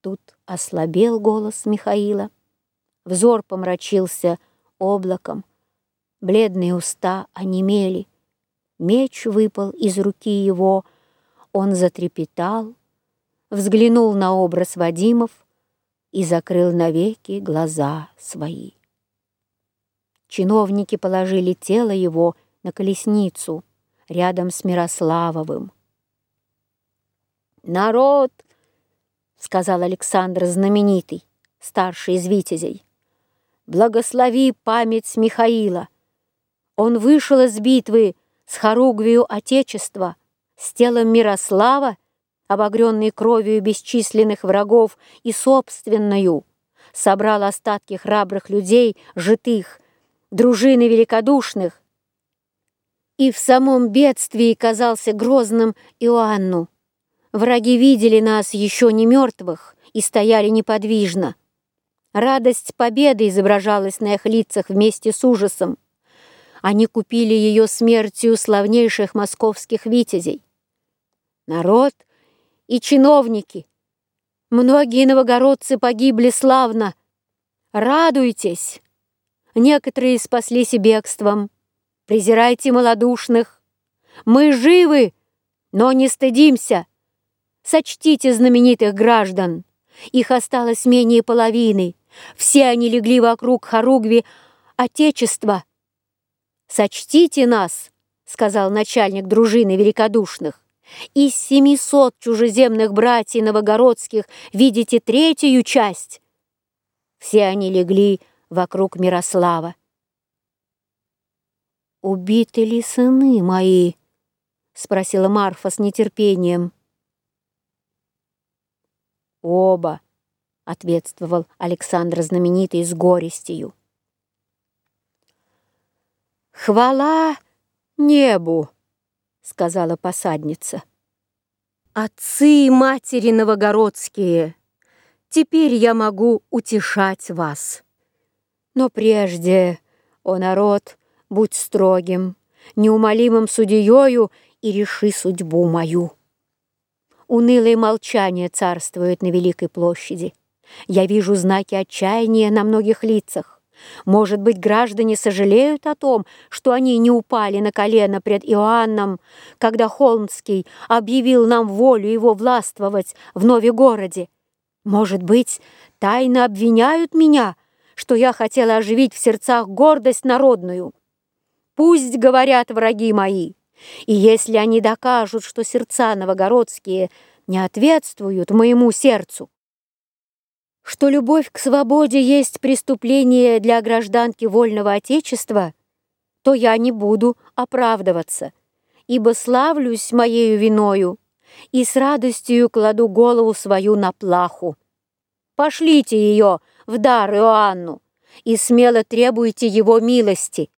Тут ослабел голос Михаила, взор помрачился облаком, бледные уста онемели, меч выпал из руки его, он затрепетал, взглянул на образ Вадимов и закрыл навеки глаза свои. Чиновники положили тело его на колесницу рядом с Мирославовым. «Народ!» — сказал Александр знаменитый, старший из витязей. «Благослови память Михаила! Он вышел из битвы с хоругвию Отечества, с телом Мирослава, обогренный кровью бесчисленных врагов и собственную, собрал остатки храбрых людей, житых, дружины великодушных, и в самом бедствии казался грозным Иоанну. Враги видели нас еще не мертвых и стояли неподвижно. Радость победы изображалась на их лицах вместе с ужасом. Они купили ее смертью славнейших московских витязей. Народ и чиновники, многие новогородцы погибли славно. Радуйтесь! Некоторые спаслись и бегством. Презирайте малодушных. Мы живы, но не стыдимся. Сочтите знаменитых граждан. Их осталось менее половины. Все они легли вокруг хоругви Отечества. «Сочтите нас», — сказал начальник дружины великодушных. «Из семисот чужеземных братьев новогородских видите третью часть». Все они легли вокруг Мирослава. «Убиты ли сыны мои?» — спросила Марфа с нетерпением. «Оба», — ответствовал Александр знаменитый с горестью. «Хвала небу!» — сказала посадница. «Отцы и матери новогородские, теперь я могу утешать вас. Но прежде, о народ, будь строгим, неумолимым судьею и реши судьбу мою». Унылое молчание царствует на Великой площади. Я вижу знаки отчаяния на многих лицах. Может быть, граждане сожалеют о том, что они не упали на колено пред Иоанном, когда Холмский объявил нам волю его властвовать в Нове-городе. Может быть, тайно обвиняют меня, что я хотела оживить в сердцах гордость народную. Пусть говорят враги мои, и если они докажут, что сердца новогородские не ответствуют моему сердцу, что любовь к свободе есть преступление для гражданки вольного Отечества, то я не буду оправдываться, ибо славлюсь моею виною и с радостью кладу голову свою на плаху. Пошлите ее в дар Иоанну и смело требуйте его милости.